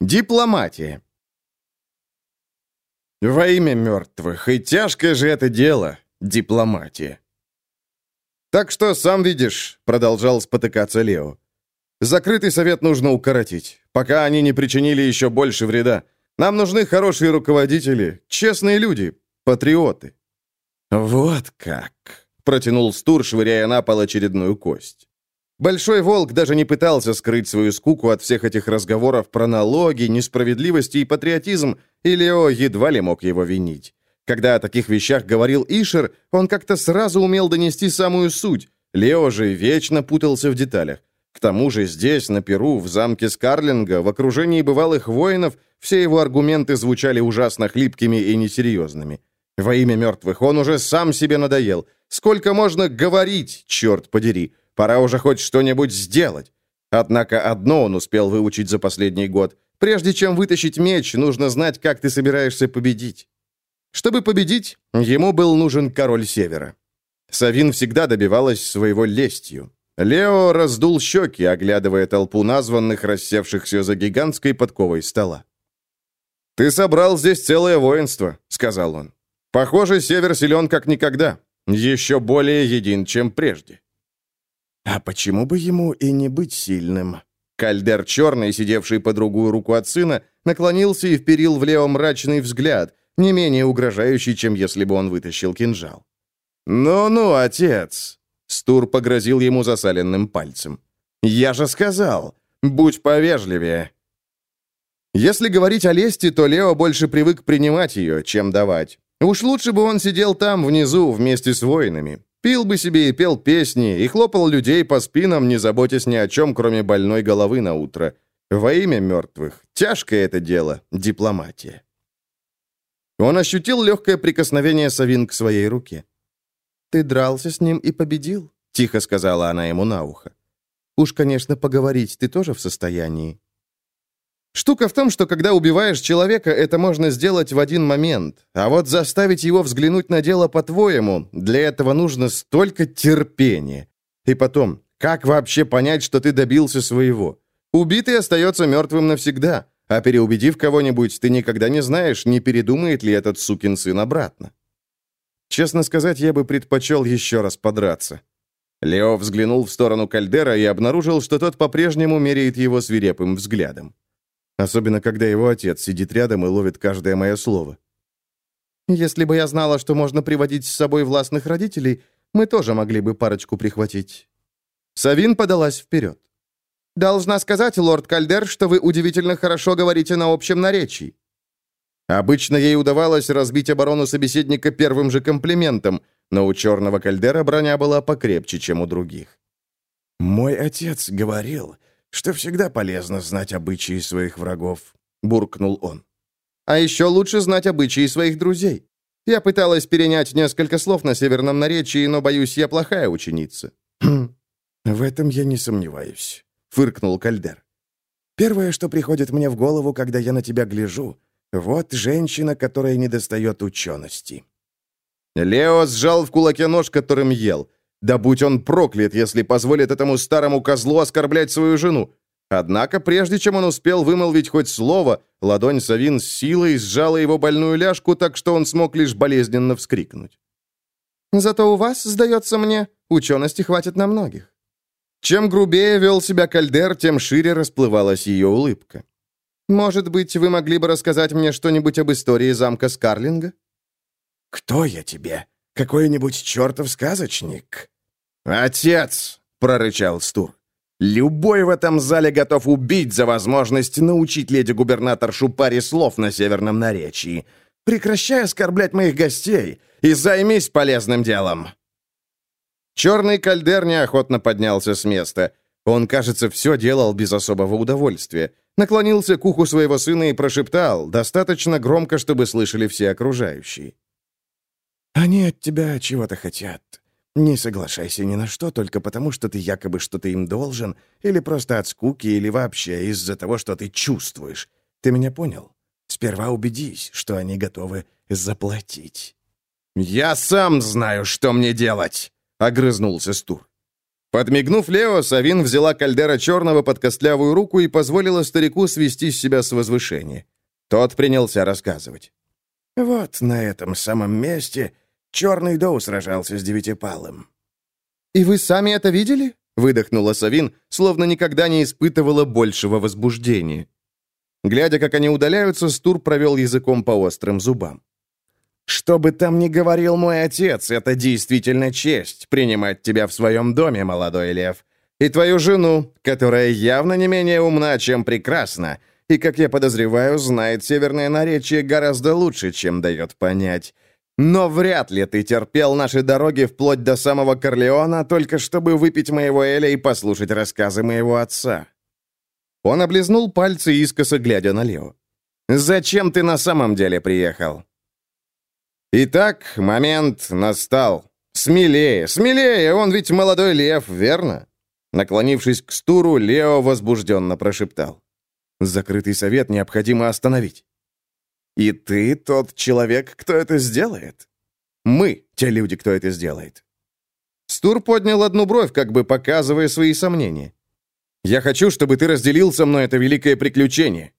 Дипломатия. Во имя мертвых, и тяжкое же это дело, дипломатия. «Так что, сам видишь», — продолжал спотыкаться Лео. «Закрытый совет нужно укоротить, пока они не причинили еще больше вреда. Нам нужны хорошие руководители, честные люди, патриоты». «Вот как», — протянул Стур, швыряя на пол очередную кость. Большой волк даже не пытался скрыть свою скуку от всех этих разговоров про налоги, несправедливости и патриотизм, и Лео едва ли мог его винить. Когда о таких вещах говорил Ишер, он как-то сразу умел донести самую суть. Лео же вечно путался в деталях. К тому же здесь, на Перу, в замке Скарлинга, в окружении бывалых воинов, все его аргументы звучали ужасно хлипкими и несерьезными. Во имя мертвых он уже сам себе надоел. Сколько можно говорить, черт подери? Пора уже хоть что-нибудь сделать. Однако одно он успел выучить за последний год. Прежде чем вытащить меч, нужно знать, как ты собираешься победить. Чтобы победить, ему был нужен король Севера. Савин всегда добивалась своего лестью. Лео раздул щеки, оглядывая толпу названных, рассевшихся за гигантской подковой стола. «Ты собрал здесь целое воинство», — сказал он. «Похоже, Север силен как никогда. Еще более един, чем прежде». А почему бы ему и не быть сильным? Кальдер Черный, сидевший по другую руку от сына, наклонился и вперил в Лео мрачный взгляд, не менее угрожающий, чем если бы он вытащил кинжал. «Ну-ну, отец!» Стур погрозил ему засаленным пальцем. «Я же сказал, будь повежливее!» Если говорить о лести, то Лео больше привык принимать ее, чем давать. Уж лучше бы он сидел там, внизу, вместе с воинами. Пил бы себе и пел песни, и хлопал людей по спинам, не заботясь ни о чем, кроме больной головы на утро. Во имя мертвых. Тяжкое это дело, дипломатия. Он ощутил легкое прикосновение Савин к своей руке. «Ты дрался с ним и победил», — тихо сказала она ему на ухо. «Уж, конечно, поговорить ты тоже в состоянии». Штука в том, что когда убиваешь человека, это можно сделать в один момент. А вот заставить его взглянуть на дело по-твоему, для этого нужно столько терпения. И потом, как вообще понять, что ты добился своего? Убитый остается мертвым навсегда, а переубедив кого-нибудь, ты никогда не знаешь, не передумает ли этот сукин сын обратно. Честно сказать, я бы предпочел еще раз подраться. Лео взглянул в сторону Кальдера и обнаружил, что тот по-прежнему меряет его свирепым взглядом. Особенно, когда его отец сидит рядом и ловит каждое мое слово. «Если бы я знала, что можно приводить с собой властных родителей, мы тоже могли бы парочку прихватить». Савин подалась вперед. «Должна сказать, лорд Кальдер, что вы удивительно хорошо говорите на общем наречии». Обычно ей удавалось разбить оборону собеседника первым же комплиментом, но у черного Кальдера броня была покрепче, чем у других. «Мой отец говорил, что всегда полезно знать обычаи своих врагов», — буркнул он. «А еще лучше знать обычаи своих друзей. Я пыталась перенять несколько слов на северном наречии, но, боюсь, я плохая ученица». «Хм, «В этом я не сомневаюсь», — фыркнул Кальдер. «Первое, что приходит мне в голову, когда я на тебя гляжу, вот женщина, которая недостает учености». Лео сжал в кулаке нож, которым ел. Да будь он проклят, если позволит этому старому козлу оскорблять свою жену. Однако, прежде чем он успел вымолвить хоть слово, ладонь Савин с силой сжала его больную ляжку, так что он смог лишь болезненно вскрикнуть. «Зато у вас, сдается мне, учености хватит на многих». Чем грубее вел себя Кальдер, тем шире расплывалась ее улыбка. «Может быть, вы могли бы рассказать мне что-нибудь об истории замка Скарлинга?» «Кто я тебе? Какой-нибудь чертов сказочник?» «Отец!» — прорычал Стур. «Любой в этом зале готов убить за возможность научить леди-губернаторшу паре слов на северном наречии. Прекращай оскорблять моих гостей и займись полезным делом!» Черный кальдер неохотно поднялся с места. Он, кажется, все делал без особого удовольствия. Наклонился к уху своего сына и прошептал, достаточно громко, чтобы слышали все окружающие. Они от тебя чего-то хотят. Не соглашайся ни на что только потому, что ты якобы что-то им должен, или просто от скуки, или вообще из-за того, что ты чувствуешь. Ты меня понял? Сперва убедись, что они готовы заплатить». «Я сам знаю, что мне делать!» — огрызнулся Стур. Подмигнув Лео, Савин взяла кальдера черного под костлявую руку и позволила старику свести себя с возвышения. Тот принялся рассказывать. «Вот на этом самом месте черный Доу сражался с девятипалым». «И вы сами это видели?» — выдохнула Савин, словно никогда не испытывала большего возбуждения. Глядя, как они удаляются, Стур провел языком по острым зубам. «Что бы там ни говорил мой отец, это действительно честь принимать тебя в своем доме, молодой лев. И твою жену, которая явно не менее умна, чем прекрасна, и, как я подозреваю, знает северное наречие гораздо лучше, чем дает понять. Но вряд ли ты терпел наши дороги вплоть до самого Корлеона, только чтобы выпить моего Эля и послушать рассказы моего отца». Он облизнул пальцы, искоса глядя на Лео. «Зачем ты на самом деле приехал?» «Итак, момент настал. Смелее, смелее, он ведь молодой лев, верно?» Наклонившись к стуру, Лео возбужденно прошептал. «Закрытый совет необходимо остановить». «И ты тот человек, кто это сделает?» «Мы, те люди, кто это сделает». Стур поднял одну бровь, как бы показывая свои сомнения. Я хочу, чтобы ты разделил со мной это великое приключение».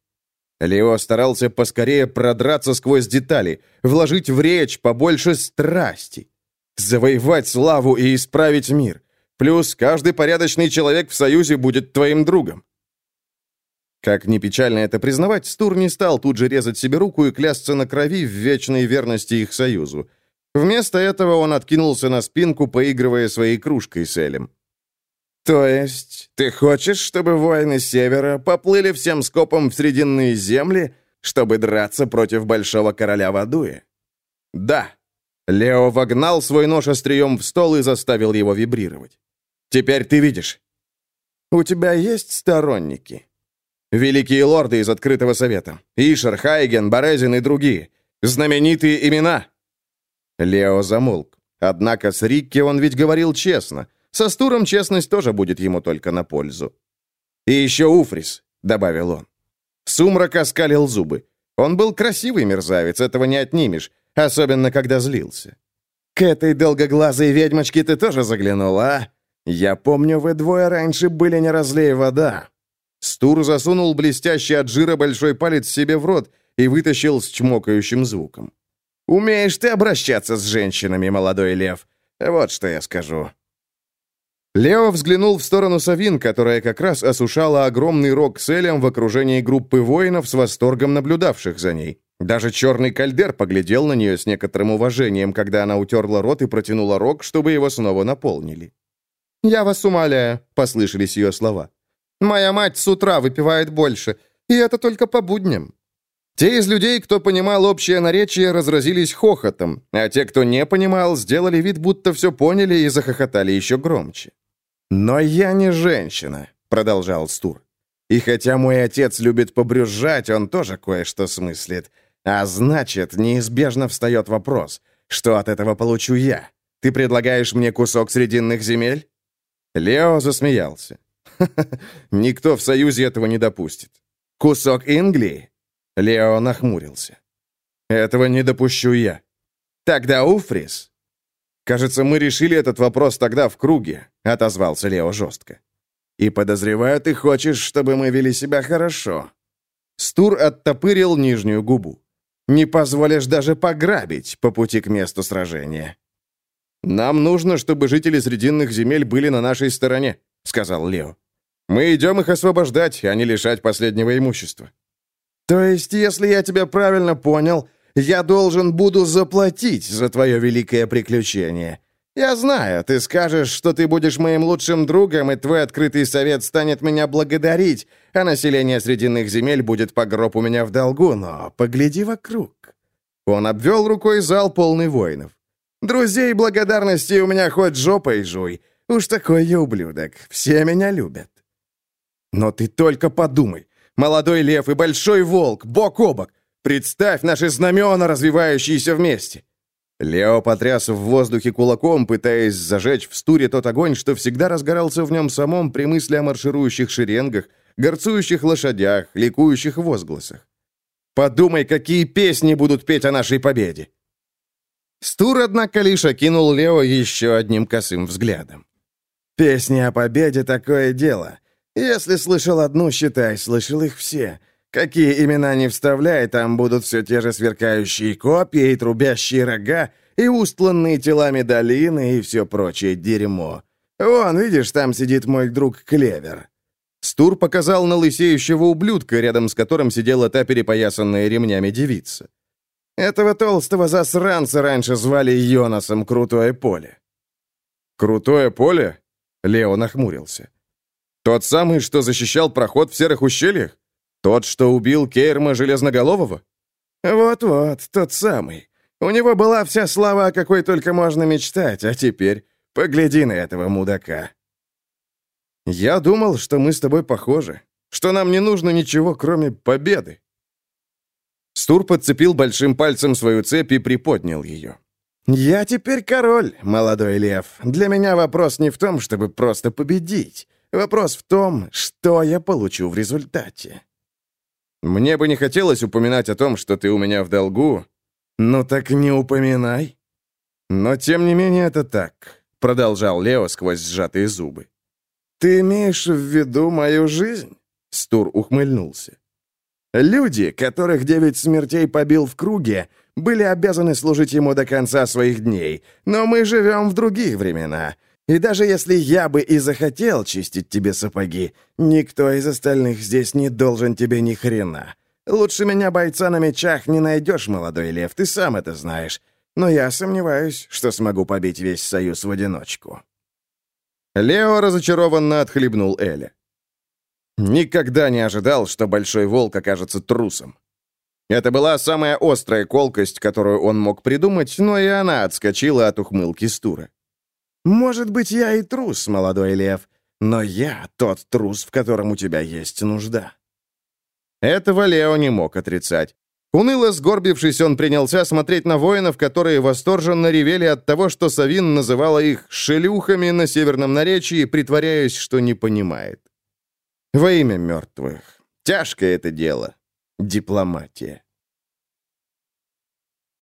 Лео старался поскорее продраться сквозь детали, вложить в речь побольше страсти, завоевать славу и исправить мир. Плюс каждый порядочный человек в Союзе будет твоим другом. Как ни печально это признавать, Стур не стал тут же резать себе руку и клясться на крови в вечной верности их союзу. Вместо этого он откинулся на спинку, поигрывая своей кружкой с Элем. «То есть ты хочешь, чтобы воины Севера поплыли всем скопом в Срединные земли, чтобы драться против Большого Короля Вадуя?» «Да». Лео вогнал свой нож острием в стол и заставил его вибрировать. «Теперь ты видишь. У тебя есть сторонники?» «Великие лорды из Открытого Совета. Ишер, Хайген, Борезин и другие. Знаменитые имена». Лео замолк. Однако с Рикки он ведь говорил честно — со Стуром честность тоже будет ему только на пользу. «И еще Уфрис», — добавил он. Сумрак оскалил зубы. Он был красивый мерзавец, этого не отнимешь, особенно когда злился. «К этой долгоглазой ведьмочке ты тоже заглянула, а? Я помню, вы двое раньше были не разлей вода». Стур засунул блестящий от жира большой палец себе в рот и вытащил с чмокающим звуком. «Умеешь ты обращаться с женщинами, молодой лев. Вот что я скажу. Лео взглянул в сторону Савин, которая как раз осушала огромный рог с Элем в окружении группы воинов с восторгом наблюдавших за ней. Даже черный кальдер поглядел на нее с некоторым уважением, когда она утерла рот и протянула рог, чтобы его снова наполнили. «Я вас умоляю», — послышались ее слова. «Моя мать с утра выпивает больше, и это только по будням». Те из людей, кто понимал общее наречие, разразились хохотом, а те, кто не понимал, сделали вид, будто все поняли и захохотали еще громче. «Но я не женщина», — продолжал Стур. «И хотя мой отец любит побрюзжать, он тоже кое-что смыслит. А значит, неизбежно встает вопрос, что от этого получу я? Ты предлагаешь мне кусок срединных земель?» Лео засмеялся. «Ха -ха, никто в Союзе этого не допустит. Кусок Инглии?» Лео нахмурился. «Этого не допущу я. Тогда Уфрис?» «Кажется, мы решили этот вопрос тогда в круге», — отозвался Лео жестко. «И подозреваю, ты хочешь, чтобы мы вели себя хорошо». Стур оттопырил нижнюю губу. «Не позволишь даже пограбить по пути к месту сражения». «Нам нужно, чтобы жители Срединных земель были на нашей стороне», — сказал Лео. «Мы идем их освобождать, а не лишать последнего имущества». «То есть, если я тебя правильно понял, я должен буду заплатить за твое великое приключение. Я знаю, ты скажешь, что ты будешь моим лучшим другом, и твой открытый совет станет меня благодарить, а население Срединных земель будет по гроб у меня в долгу, но погляди вокруг». Он обвел рукой зал, полный воинов. «Друзей благодарности у меня хоть жопой жуй. Уж такой я ублюдок. Все меня любят». «Но ты только подумай. Молодой лев и большой волк, бок о бок. Представь наши знамена, развивающиеся вместе!» Лео потряс в воздухе кулаком, пытаясь зажечь в стуре тот огонь, что всегда разгорался в нем самом при мысли о марширующих шеренгах, горцующих лошадях, ликующих возгласах. «Подумай, какие песни будут петь о нашей победе!» Стур, однако, лишь окинул Лео еще одним косым взглядом. Песни о победе — такое дело. Если слышал одну, считай, слышал их все. Какие имена не вставляй, там будут все те же сверкающие копья и трубящие рога, и устланные телами долины, и все прочее дерьмо. Вон, видишь, там сидит мой друг Клевер». Стур показал на лысеющего ублюдка, рядом с которым сидела та перепоясанная ремнями девица. Этого толстого засранца раньше звали Йонасом Крутое Поле. «Крутое поле?» — Лео нахмурился. «Тот самый, что защищал проход в серых ущельях? Тот, что убил Кейрма Железноголового?» «Вот-вот, тот самый. У него была вся слава, о какой только можно мечтать, а теперь погляди на этого мудака». «Я думал, что мы с тобой похожи, что нам не нужно ничего, кроме победы». Стур подцепил большим пальцем свою цепь и приподнял ее. «Я теперь король, молодой лев. Для меня вопрос не в том, чтобы просто победить. Вопрос в том, что я получу в результате». «Мне бы не хотелось упоминать о том, что ты у меня в долгу». «Ну так не упоминай». «Но тем не менее это так», — продолжал Лео сквозь сжатые зубы. «Ты имеешь в виду мою жизнь?» Стур ухмыльнулся. «Люди, которых девять смертей побил в круге, были обязаны служить ему до конца своих дней, но мы живем в другие времена. И даже если я бы и захотел чистить тебе сапоги, никто из остальных здесь не должен тебе ни хрена. Лучше меня бойца на мечах не найдешь, молодой лев, ты сам это знаешь. Но я сомневаюсь, что смогу побить весь союз в одиночку». Лео разочарованно отхлебнул Эля. Никогда не ожидал, что Большой Волк окажется трусом. Это была самая острая колкость, которую он мог придумать, но и она отскочила от ухмылки Стура. Может быть, я и трус, молодой лев, но я тот трус, в котором у тебя есть нужда». Этого Лео не мог отрицать. Уныло сгорбившись, он принялся смотреть на воинов, которые восторженно ревели от того, что Савин называла их «шелюхами» на северном наречии, притворяясь, что не понимает. Во имя мертвых. Тяжкое это дело. Дипломатия.